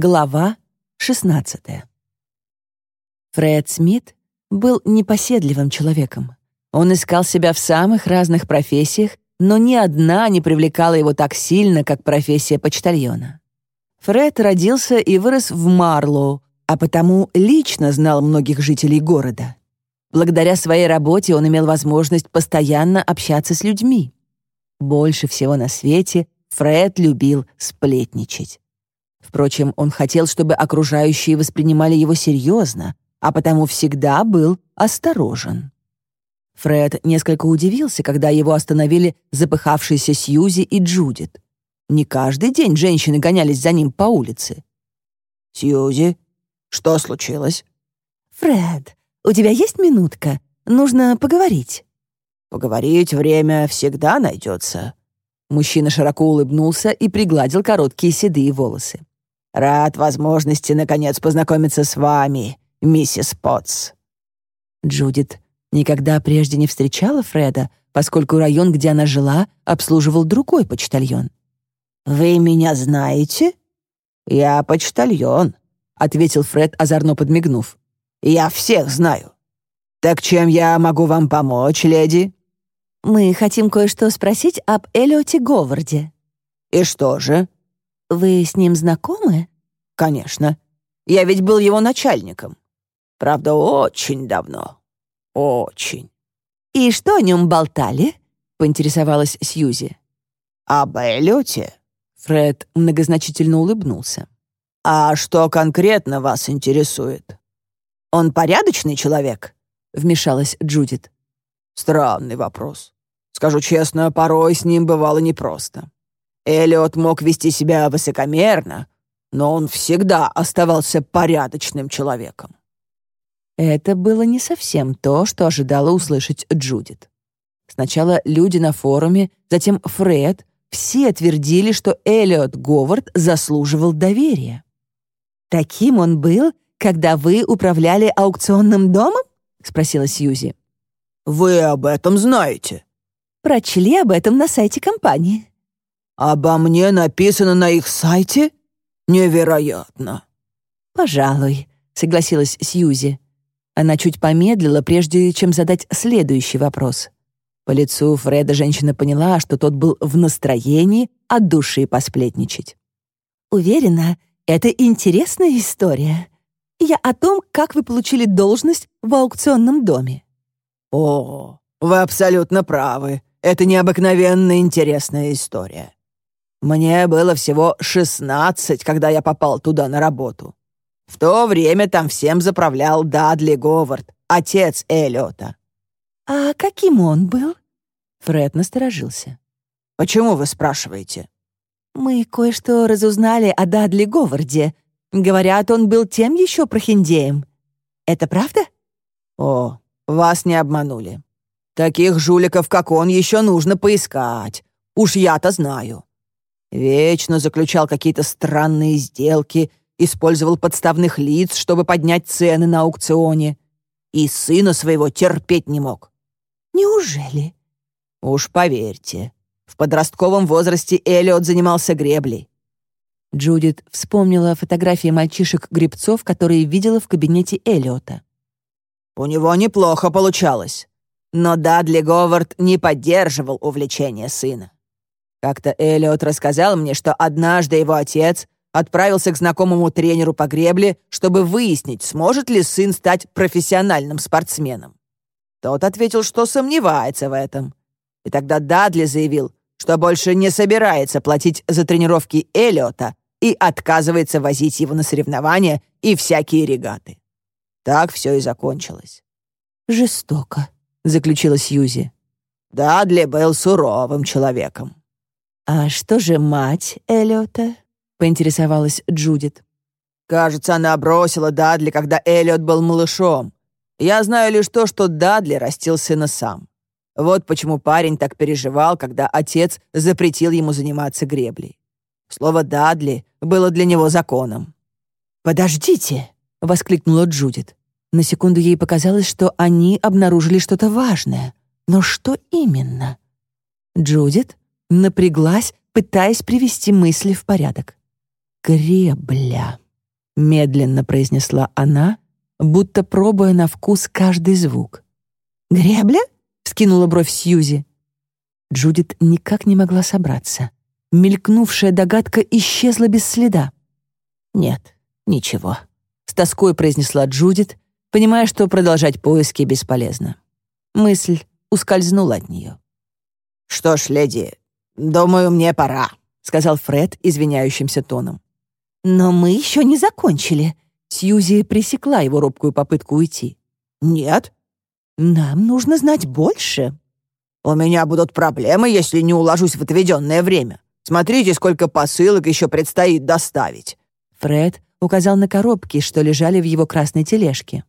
Глава 16. Фред Смит был непоседливым человеком. Он искал себя в самых разных профессиях, но ни одна не привлекала его так сильно, как профессия почтальона. Фред родился и вырос в Марлоу, а потому лично знал многих жителей города. Благодаря своей работе он имел возможность постоянно общаться с людьми. Больше всего на свете Фред любил сплетничать. Впрочем, он хотел, чтобы окружающие воспринимали его серьезно, а потому всегда был осторожен. Фред несколько удивился, когда его остановили запыхавшиеся Сьюзи и Джудит. Не каждый день женщины гонялись за ним по улице. «Сьюзи, что случилось?» «Фред, у тебя есть минутка? Нужно поговорить». «Поговорить время всегда найдется». Мужчина широко улыбнулся и пригладил короткие седые волосы. Рад возможности, наконец, познакомиться с вами, миссис Потс». Джудит никогда прежде не встречала Фреда, поскольку район, где она жила, обслуживал другой почтальон. «Вы меня знаете?» «Я почтальон», — ответил Фред, озорно подмигнув. «Я всех знаю. Так чем я могу вам помочь, леди?» «Мы хотим кое-что спросить об Эллиоте Говарде». «И что же?» «Вы с ним знакомы?» «Конечно. Я ведь был его начальником. Правда, очень давно. Очень». «И что о нем болтали?» — поинтересовалась Сьюзи. «Об Эллиоте?» Фред многозначительно улыбнулся. «А что конкретно вас интересует? Он порядочный человек?» — вмешалась Джудит. «Странный вопрос. Скажу честно, порой с ним бывало непросто. Эллиот мог вести себя высокомерно, но он всегда оставался порядочным человеком. Это было не совсем то, что ожидала услышать Джудит. Сначала люди на форуме, затем Фред, все твердили, что Эллиот Говард заслуживал доверия. «Таким он был, когда вы управляли аукционным домом?» — спросила Сьюзи. «Вы об этом знаете?» «Прочли об этом на сайте компании». «Обо мне написано на их сайте? Невероятно!» «Пожалуй», — согласилась Сьюзи. Она чуть помедлила, прежде чем задать следующий вопрос. По лицу Фреда женщина поняла, что тот был в настроении от души посплетничать. «Уверена, это интересная история. Я о том, как вы получили должность в аукционном доме». «О, вы абсолютно правы. Это необыкновенно интересная история. Мне было всего шестнадцать, когда я попал туда на работу. В то время там всем заправлял Дадли Говард, отец Эллиота. «А каким он был?» Фред насторожился. «Почему вы спрашиваете?» «Мы кое-что разузнали о Дадли Говарде. Говорят, он был тем еще прохиндеем. Это правда?» «О, вас не обманули. Таких жуликов, как он, еще нужно поискать. Уж я-то знаю. Вечно заключал какие-то странные сделки, использовал подставных лиц, чтобы поднять цены на аукционе. И сына своего терпеть не мог. Неужели? Уж поверьте, в подростковом возрасте Эллиот занимался греблей. Джудит вспомнила фотографии мальчишек-гребцов, которые видела в кабинете Эллиота. У него неплохо получалось. Но Дадли Говард не поддерживал увлечение сына. Как-то Эллиот рассказал мне, что однажды его отец отправился к знакомому тренеру по гребле, чтобы выяснить, сможет ли сын стать профессиональным спортсменом. Тот ответил, что сомневается в этом. И тогда Дадли заявил, что больше не собирается платить за тренировки Эллиота и отказывается возить его на соревнования и всякие регаты. Так все и закончилось. «Жестоко», — заключила Сьюзи. Дадли был суровым человеком. «А что же мать Эллиота?» — поинтересовалась Джудит. «Кажется, она бросила Дадли, когда Эллиот был малышом. Я знаю лишь то, что Дадли растил сына сам. Вот почему парень так переживал, когда отец запретил ему заниматься греблей. Слово «Дадли» было для него законом. «Подождите!» — воскликнула Джудит. На секунду ей показалось, что они обнаружили что-то важное. Но что именно? Джудит напряглась, пытаясь привести мысли в порядок. Гребля. медленно произнесла она, будто пробуя на вкус каждый звук. «Гребля?» — скинула бровь Сьюзи. Джудит никак не могла собраться. Мелькнувшая догадка исчезла без следа. «Нет, ничего», — с тоской произнесла Джудит, понимая, что продолжать поиски бесполезно. Мысль ускользнула от нее. «Что ж, леди, думаю, мне пора», — сказал Фред извиняющимся тоном. «Но мы еще не закончили». Сьюзи пресекла его робкую попытку уйти. «Нет». «Нам нужно знать больше». «У меня будут проблемы, если не уложусь в отведенное время. Смотрите, сколько посылок еще предстоит доставить». Фред указал на коробки, что лежали в его красной тележке.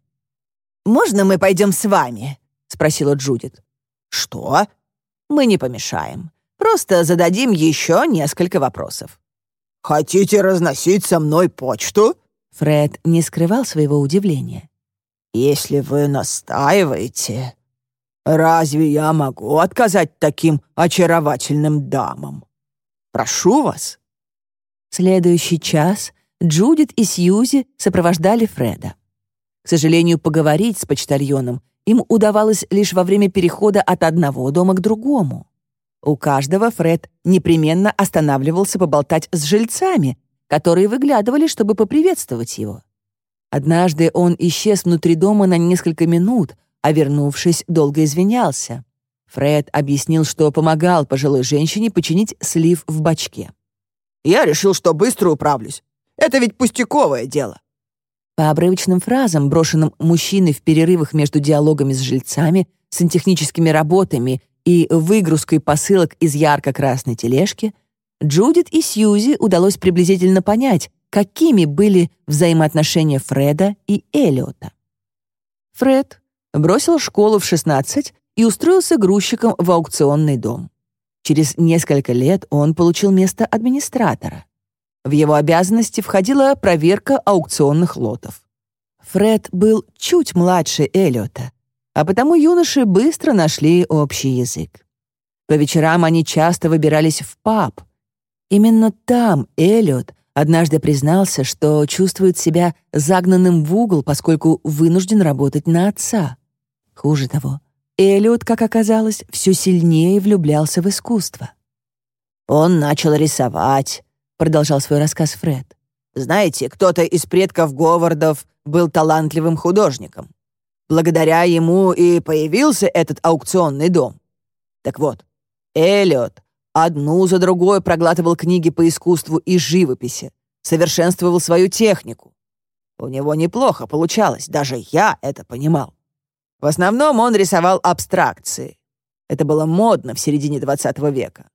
«Можно мы пойдем с вами?» — спросила Джудит. «Что?» «Мы не помешаем. Просто зададим еще несколько вопросов». «Хотите разносить со мной почту?» Фред не скрывал своего удивления. «Если вы настаиваете, разве я могу отказать таким очаровательным дамам? Прошу вас». Следующий час Джудит и Сьюзи сопровождали Фреда. К сожалению, поговорить с почтальоном им удавалось лишь во время перехода от одного дома к другому. У каждого Фред непременно останавливался поболтать с жильцами, которые выглядывали, чтобы поприветствовать его. Однажды он исчез внутри дома на несколько минут, а вернувшись, долго извинялся. Фред объяснил, что помогал пожилой женщине починить слив в бачке. «Я решил, что быстро управлюсь. Это ведь пустяковое дело». По обрывочным фразам, брошенным мужчиной в перерывах между диалогами с жильцами, сантехническими работами и выгрузкой посылок из ярко-красной тележки, Джудит и Сьюзи удалось приблизительно понять, какими были взаимоотношения Фреда и Эллиота. Фред бросил школу в 16 и устроился грузчиком в аукционный дом. Через несколько лет он получил место администратора. В его обязанности входила проверка аукционных лотов. Фред был чуть младше Эллиота, а потому юноши быстро нашли общий язык. По вечерам они часто выбирались в паб. Именно там Эллиот однажды признался, что чувствует себя загнанным в угол, поскольку вынужден работать на отца. Хуже того, Эллиот, как оказалось, все сильнее влюблялся в искусство. «Он начал рисовать», — продолжал свой рассказ Фред. «Знаете, кто-то из предков Говардов был талантливым художником. Благодаря ему и появился этот аукционный дом. Так вот, Эллиот одну за другой проглатывал книги по искусству и живописи, совершенствовал свою технику. У него неплохо получалось, даже я это понимал. В основном он рисовал абстракции. Это было модно в середине 20 века.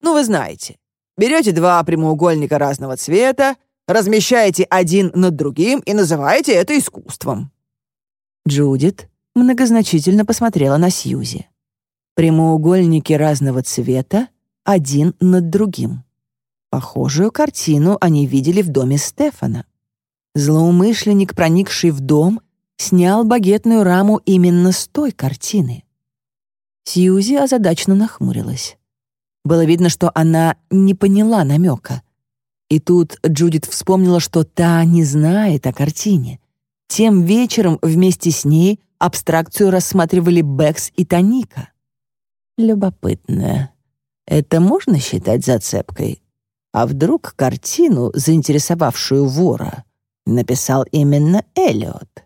Ну, вы знаете, берете два прямоугольника разного цвета, размещаете один над другим и называете это искусством. Джудит многозначительно посмотрела на Сьюзи. Прямоугольники разного цвета, один над другим. Похожую картину они видели в доме Стефана. Злоумышленник, проникший в дом, снял багетную раму именно с той картины. Сьюзи озадачно нахмурилась. Было видно, что она не поняла намека. И тут Джудит вспомнила, что та не знает о картине. Тем вечером вместе с ней абстракцию рассматривали Бэкс и Таника. Любопытно. Это можно считать зацепкой? А вдруг картину, заинтересовавшую вора, написал именно Эллиот?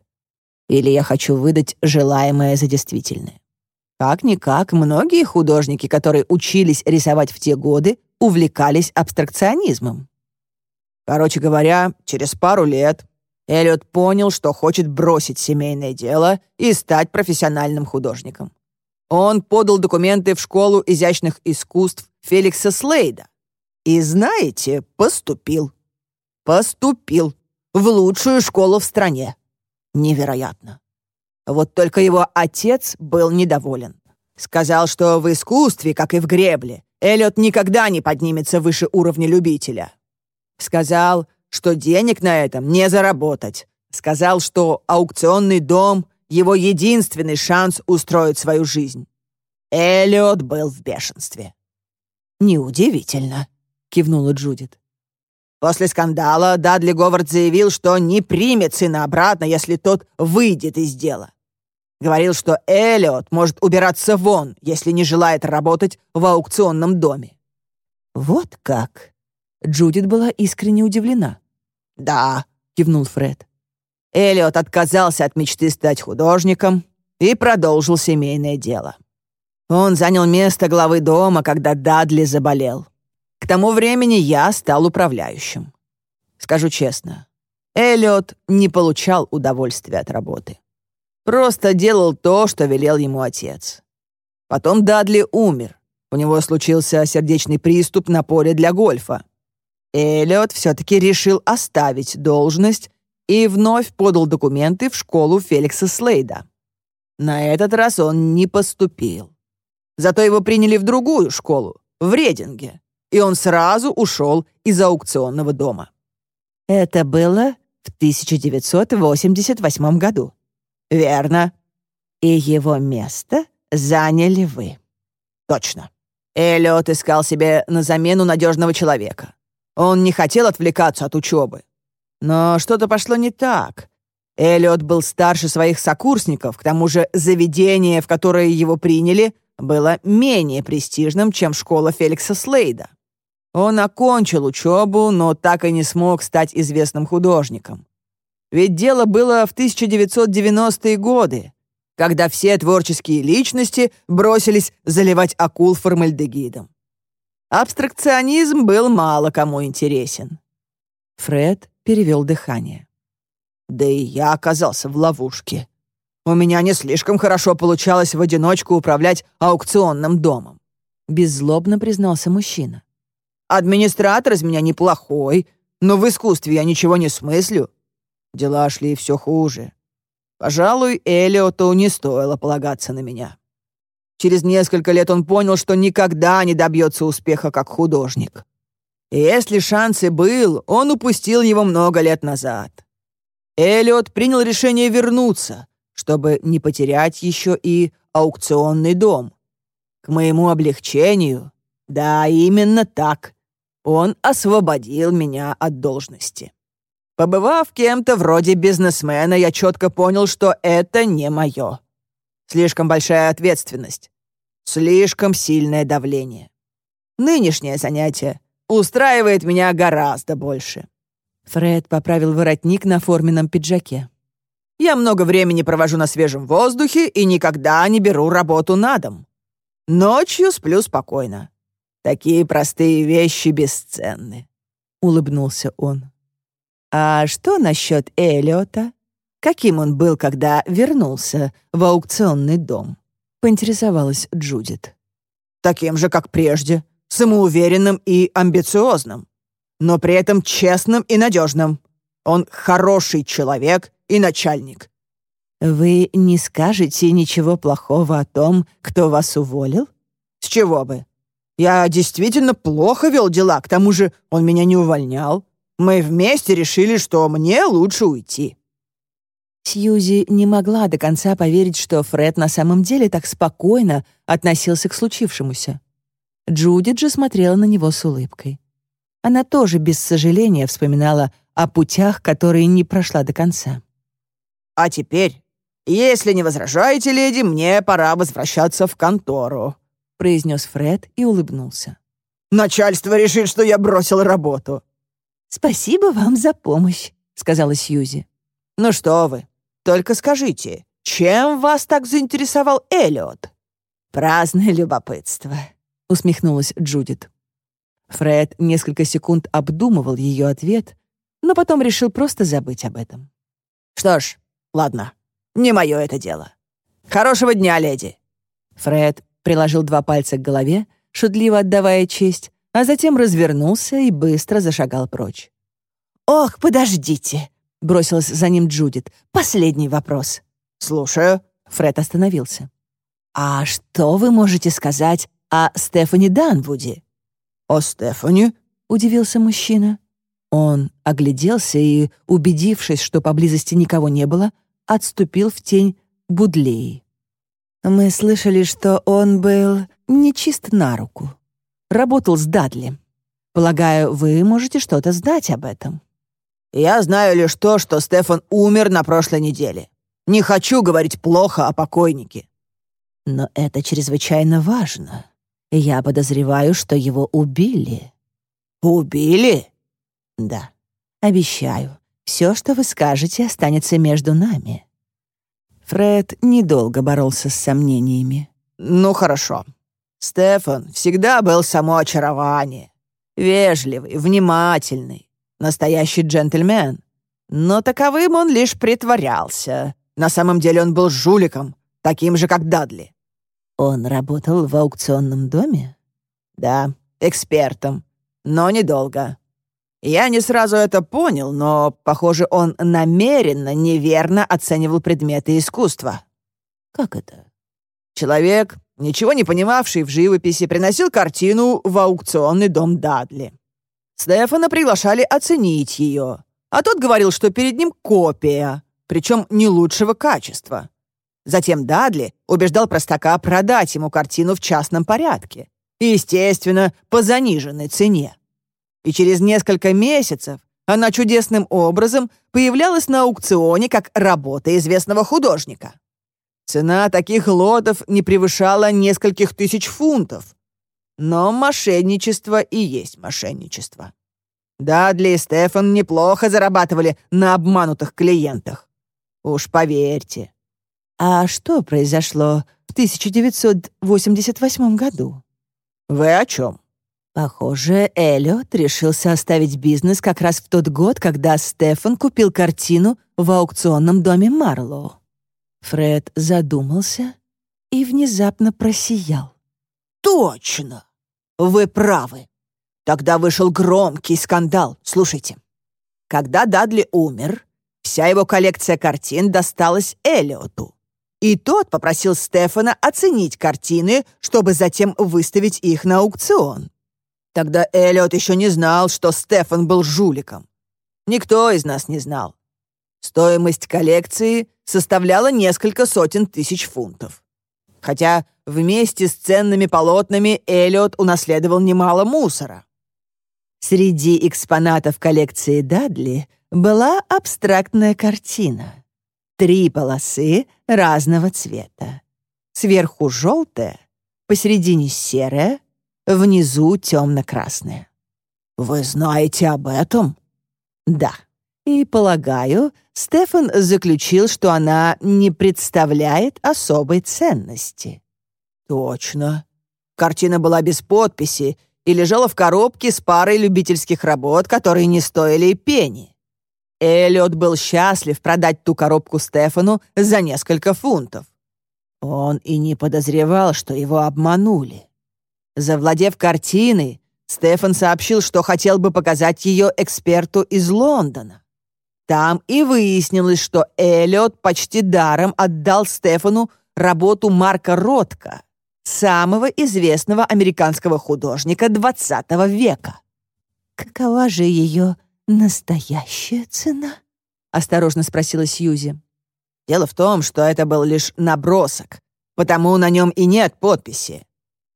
Или я хочу выдать желаемое за действительное? Как-никак, многие художники, которые учились рисовать в те годы, увлекались абстракционизмом. Короче говоря, через пару лет Эллиот понял, что хочет бросить семейное дело и стать профессиональным художником. Он подал документы в школу изящных искусств Феликса Слейда. И, знаете, поступил. Поступил в лучшую школу в стране. Невероятно. Вот только его отец был недоволен. Сказал, что в искусстве, как и в гребле, Эллиот никогда не поднимется выше уровня любителя. Сказал, что денег на этом не заработать. Сказал, что аукционный дом — его единственный шанс устроить свою жизнь. Эллиот был в бешенстве. «Неудивительно», — кивнула Джудит. После скандала Дадли Говард заявил, что не примет сына обратно, если тот выйдет из дела. Говорил, что Эллиот может убираться вон, если не желает работать в аукционном доме. «Вот как?» Джудит была искренне удивлена. «Да», — кивнул Фред. Эллиот отказался от мечты стать художником и продолжил семейное дело. Он занял место главы дома, когда Дадли заболел. К тому времени я стал управляющим. Скажу честно, Эллиот не получал удовольствия от работы. Просто делал то, что велел ему отец. Потом Дадли умер. У него случился сердечный приступ на поле для гольфа. Эллиот все-таки решил оставить должность и вновь подал документы в школу Феликса Слейда. На этот раз он не поступил. Зато его приняли в другую школу, в Рединге, и он сразу ушел из аукционного дома. Это было в 1988 году. Верно. И его место заняли вы. Точно. Эллиот искал себе на замену надежного человека. Он не хотел отвлекаться от учебы. Но что-то пошло не так. Эллиот был старше своих сокурсников, к тому же заведение, в которое его приняли, было менее престижным, чем школа Феликса Слейда. Он окончил учебу, но так и не смог стать известным художником. Ведь дело было в 1990-е годы, когда все творческие личности бросились заливать акул формальдегидом. Абстракционизм был мало кому интересен. Фред перевел дыхание. Да и я оказался в ловушке. У меня не слишком хорошо получалось в одиночку управлять аукционным домом. Беззлобно признался мужчина. Администратор из меня неплохой, но в искусстве я ничего не смыслю. Дела шли все хуже. Пожалуй, Элиоту не стоило полагаться на меня. Через несколько лет он понял, что никогда не добьется успеха как художник. И если шанс и был, он упустил его много лет назад. Элиот принял решение вернуться, чтобы не потерять еще и аукционный дом. К моему облегчению, да, именно так, он освободил меня от должности. Побывав кем-то вроде бизнесмена, я четко понял, что это не мое. Слишком большая ответственность, слишком сильное давление. Нынешнее занятие устраивает меня гораздо больше». Фред поправил воротник на форменном пиджаке. «Я много времени провожу на свежем воздухе и никогда не беру работу на дом. Ночью сплю спокойно. Такие простые вещи бесценны», — улыбнулся он. «А что насчет Эллиота? Каким он был, когда вернулся в аукционный дом?» — поинтересовалась Джудит. «Таким же, как прежде, самоуверенным и амбициозным, но при этом честным и надежным. Он хороший человек и начальник». «Вы не скажете ничего плохого о том, кто вас уволил?» «С чего бы? Я действительно плохо вел дела, к тому же он меня не увольнял. Мы вместе решили, что мне лучше уйти». Сьюзи не могла до конца поверить, что Фред на самом деле так спокойно относился к случившемуся. Джудит же смотрела на него с улыбкой. Она тоже без сожаления вспоминала о путях, которые не прошла до конца. «А теперь, если не возражаете, леди, мне пора возвращаться в контору», произнес Фред и улыбнулся. «Начальство решит, что я бросил работу». «Спасибо вам за помощь», — сказала Сьюзи. «Ну что вы, только скажите, чем вас так заинтересовал Эллиот?» «Праздное любопытство», — усмехнулась Джудит. Фред несколько секунд обдумывал ее ответ, но потом решил просто забыть об этом. «Что ж, ладно, не мое это дело. Хорошего дня, леди!» Фред приложил два пальца к голове, шутливо отдавая честь, а затем развернулся и быстро зашагал прочь. «Ох, подождите!» — бросилась за ним Джудит. «Последний вопрос». «Слушаю». Фред остановился. «А что вы можете сказать о Стефани Данвуде?» «О Стефани?» — удивился мужчина. Он огляделся и, убедившись, что поблизости никого не было, отступил в тень Будлеи. Мы слышали, что он был нечист на руку. Работал с Дадли. Полагаю, вы можете что-то знать об этом». «Я знаю лишь то, что Стефан умер на прошлой неделе. Не хочу говорить плохо о покойнике». «Но это чрезвычайно важно. Я подозреваю, что его убили». «Убили?» «Да. Обещаю, все, что вы скажете, останется между нами». Фред недолго боролся с сомнениями. «Ну, хорошо. Стефан всегда был само очарование. Вежливый, внимательный, настоящий джентльмен. Но таковым он лишь притворялся. На самом деле он был жуликом, таким же, как Дадли. Он работал в аукционном доме? Да, экспертом, но недолго. Я не сразу это понял, но, похоже, он намеренно неверно оценивал предметы искусства. Как это? Человек, ничего не понимавший в живописи, приносил картину в аукционный дом Дадли. Стефана приглашали оценить ее, а тот говорил, что перед ним копия, причем не лучшего качества. Затем Дадли убеждал простака продать ему картину в частном порядке, естественно, по заниженной цене. И через несколько месяцев она чудесным образом появлялась на аукционе как работа известного художника. Цена таких лотов не превышала нескольких тысяч фунтов. Но мошенничество и есть мошенничество. Дадли и Стефан неплохо зарабатывали на обманутых клиентах. Уж поверьте. А что произошло в 1988 году? Вы о чем? Похоже, Эллиот решился оставить бизнес как раз в тот год, когда Стефан купил картину в аукционном доме Марлоу. Фред задумался и внезапно просиял. «Точно! Вы правы. Тогда вышел громкий скандал. Слушайте. Когда Дадли умер, вся его коллекция картин досталась Эллиоту. И тот попросил Стефана оценить картины, чтобы затем выставить их на аукцион. Тогда Эллиот еще не знал, что Стефан был жуликом. Никто из нас не знал. Стоимость коллекции составляла несколько сотен тысяч фунтов. Хотя вместе с ценными полотнами Эллиот унаследовал немало мусора. Среди экспонатов коллекции Дадли была абстрактная картина. Три полосы разного цвета. Сверху желтая, посередине серая, внизу темно-красная. «Вы знаете об этом?» «Да», и, полагаю, Стефан заключил, что она не представляет особой ценности. Точно. Картина была без подписи и лежала в коробке с парой любительских работ, которые не стоили и пени. Эллиот был счастлив продать ту коробку Стефану за несколько фунтов. Он и не подозревал, что его обманули. Завладев картиной, Стефан сообщил, что хотел бы показать ее эксперту из Лондона. Там и выяснилось, что Эллиот почти даром отдал Стефану работу Марка Ротко, самого известного американского художника XX века. «Какова же ее настоящая цена?» — осторожно спросила Сьюзи. «Дело в том, что это был лишь набросок, потому на нем и нет подписи.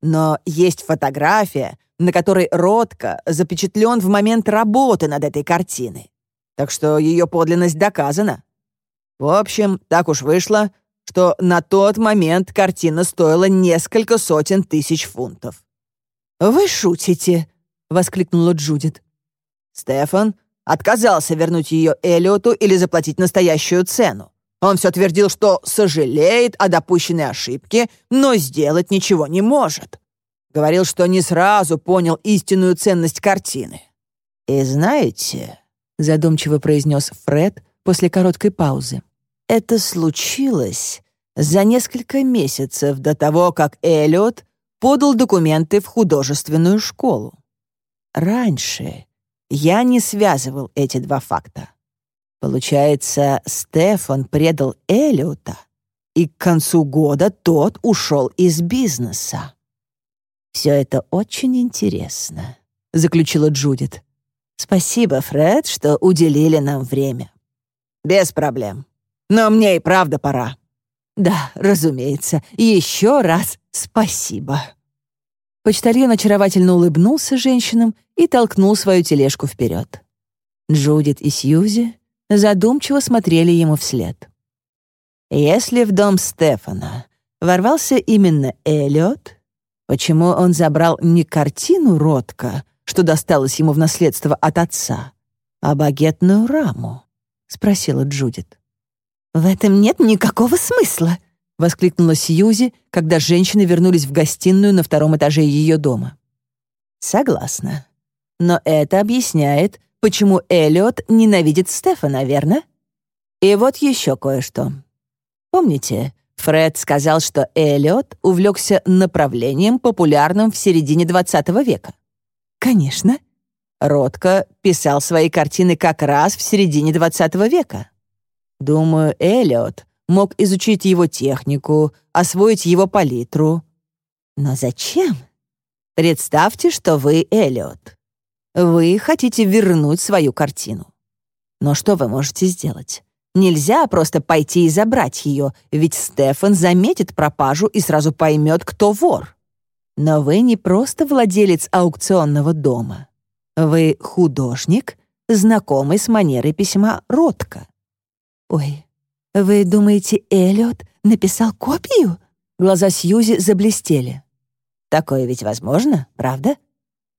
Но есть фотография, на которой Ротко запечатлен в момент работы над этой картиной так что ее подлинность доказана. В общем, так уж вышло, что на тот момент картина стоила несколько сотен тысяч фунтов. «Вы шутите?» — воскликнула Джудит. Стефан отказался вернуть ее Эллиоту или заплатить настоящую цену. Он все твердил, что сожалеет о допущенной ошибке, но сделать ничего не может. Говорил, что не сразу понял истинную ценность картины. И знаете, задумчиво произнес Фред после короткой паузы. Это случилось за несколько месяцев до того, как Эллиот подал документы в художественную школу. Раньше я не связывал эти два факта. Получается, Стефан предал Эллиота, и к концу года тот ушел из бизнеса. «Все это очень интересно», — заключила Джудит. Спасибо, Фред, что уделили нам время. Без проблем. Но мне и правда пора. Да, разумеется. Еще раз спасибо. Почтальон очаровательно улыбнулся женщинам и толкнул свою тележку вперед. Джудит и Сьюзи задумчиво смотрели ему вслед. Если в дом Стефана ворвался именно Эллиот, почему он забрал не картину Ротко, что досталось ему в наследство от отца, а багетную раму? — спросила Джудит. «В этом нет никакого смысла», — воскликнула Сьюзи, когда женщины вернулись в гостиную на втором этаже ее дома. «Согласна. Но это объясняет, почему Эллиот ненавидит Стефана, верно? И вот еще кое-что. Помните, Фред сказал, что Эллиот увлекся направлением, популярным в середине XX века? Конечно. Ротко писал свои картины как раз в середине XX века. Думаю, Эллиот мог изучить его технику, освоить его палитру. Но зачем? Представьте, что вы Эллиот. Вы хотите вернуть свою картину. Но что вы можете сделать? Нельзя просто пойти и забрать ее, ведь Стефан заметит пропажу и сразу поймет, кто вор. Но вы не просто владелец аукционного дома. Вы художник, знакомый с манерой письма Ротко. «Ой, вы думаете, Эллиот написал копию?» Глаза Сьюзи заблестели. «Такое ведь возможно, правда?»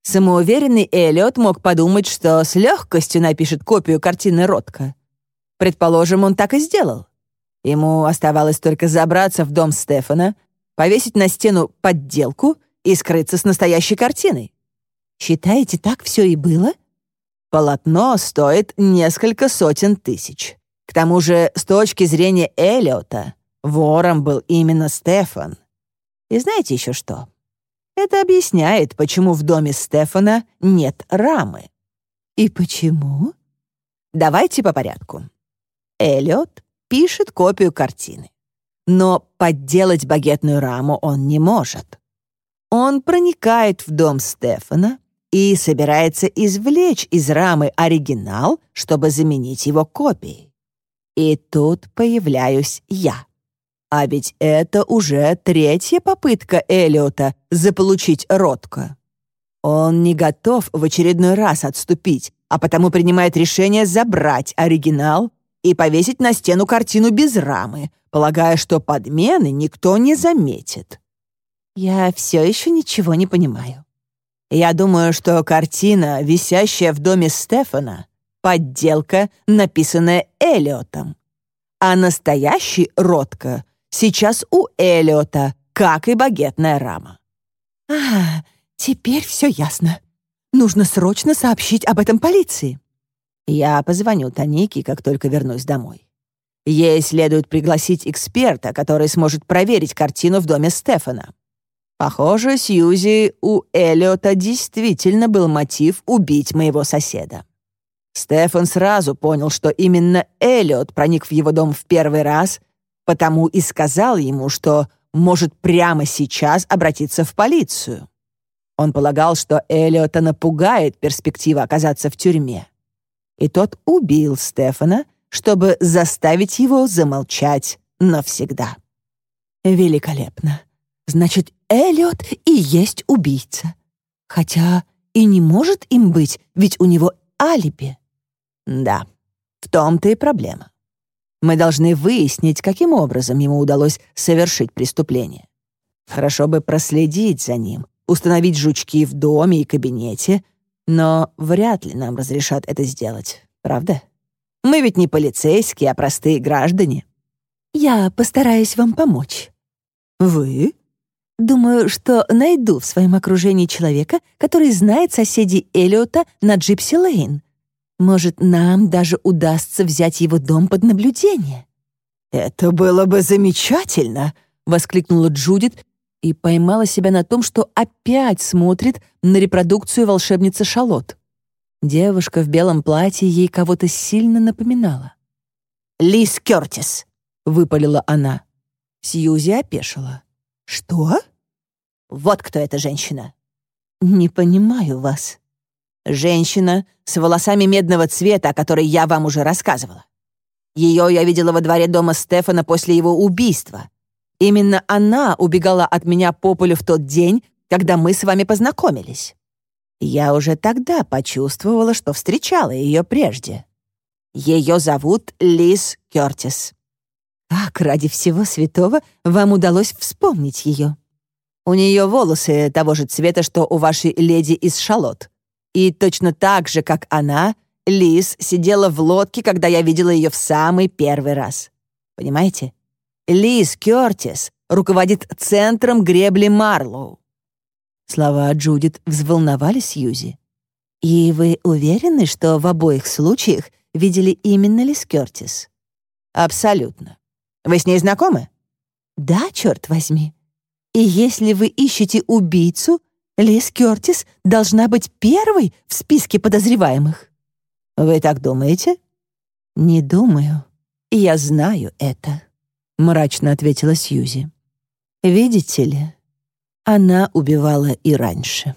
Самоуверенный Эллиот мог подумать, что с легкостью напишет копию картины Ротко. Предположим, он так и сделал. Ему оставалось только забраться в дом Стефана, повесить на стену подделку и скрыться с настоящей картиной. Считаете, так все и было? Полотно стоит несколько сотен тысяч. К тому же, с точки зрения Эллиота, вором был именно Стефан. И знаете еще что? Это объясняет, почему в доме Стефана нет рамы. И почему? Давайте по порядку. Эллиот пишет копию картины. Но подделать багетную раму он не может. Он проникает в дом Стефана и собирается извлечь из рамы оригинал, чтобы заменить его копией. И тут появляюсь я. А ведь это уже третья попытка Элиота заполучить Ротко. Он не готов в очередной раз отступить, а потому принимает решение забрать оригинал и повесить на стену картину без рамы, полагая, что подмены никто не заметит. Я все еще ничего не понимаю. Я думаю, что картина, висящая в доме Стефана, подделка, написанная Элиотом. А настоящий Ротко сейчас у Эллиота, как и багетная рама. А, теперь все ясно. Нужно срочно сообщить об этом полиции. Я позвоню Танике, как только вернусь домой. Ей следует пригласить эксперта, который сможет проверить картину в доме Стефана. Похоже, Сьюзи, у Эллиота действительно был мотив убить моего соседа. Стефан сразу понял, что именно Эллиот проник в его дом в первый раз потому и сказал ему, что может прямо сейчас обратиться в полицию. Он полагал, что Эллиота напугает перспектива оказаться в тюрьме. И тот убил Стефана, чтобы заставить его замолчать навсегда. Великолепно. Значит, Эллиот и есть убийца. Хотя и не может им быть, ведь у него алиби. Да, в том-то и проблема. Мы должны выяснить, каким образом ему удалось совершить преступление. Хорошо бы проследить за ним, установить жучки в доме и кабинете, но вряд ли нам разрешат это сделать, правда? Мы ведь не полицейские, а простые граждане. Я постараюсь вам помочь. Вы? Думаю, что найду в своем окружении человека, который знает соседей Эллиота на Джипси Лейн. Может, нам даже удастся взять его дом под наблюдение?» «Это было бы замечательно!» — воскликнула Джудит и поймала себя на том, что опять смотрит на репродукцию волшебницы Шалот. Девушка в белом платье ей кого-то сильно напоминала. «Лиз Кёртис!» — выпалила она. Сьюзи опешила. «Что?» «Вот кто эта женщина». «Не понимаю вас». Женщина с волосами медного цвета, о которой я вам уже рассказывала. Ее я видела во дворе дома Стефана после его убийства. Именно она убегала от меня по полю в тот день, когда мы с вами познакомились. Я уже тогда почувствовала, что встречала ее прежде. Ее зовут Лиз Кёртис. Как ради всего святого вам удалось вспомнить ее? У нее волосы того же цвета, что у вашей леди из Шалот. И точно так же, как она, Лиз сидела в лодке, когда я видела ее в самый первый раз. Понимаете? Лиз Кёртис руководит центром гребли Марлоу. Слова Джудит взволновали Сьюзи. «И вы уверены, что в обоих случаях видели именно Лиз Кёртис?» «Абсолютно. Вы с ней знакомы?» «Да, черт возьми. И если вы ищете убийцу, Лиз Кёртис должна быть первой в списке подозреваемых». «Вы так думаете?» «Не думаю. Я знаю это», — мрачно ответила Сьюзи. «Видите ли, она убивала и раньше».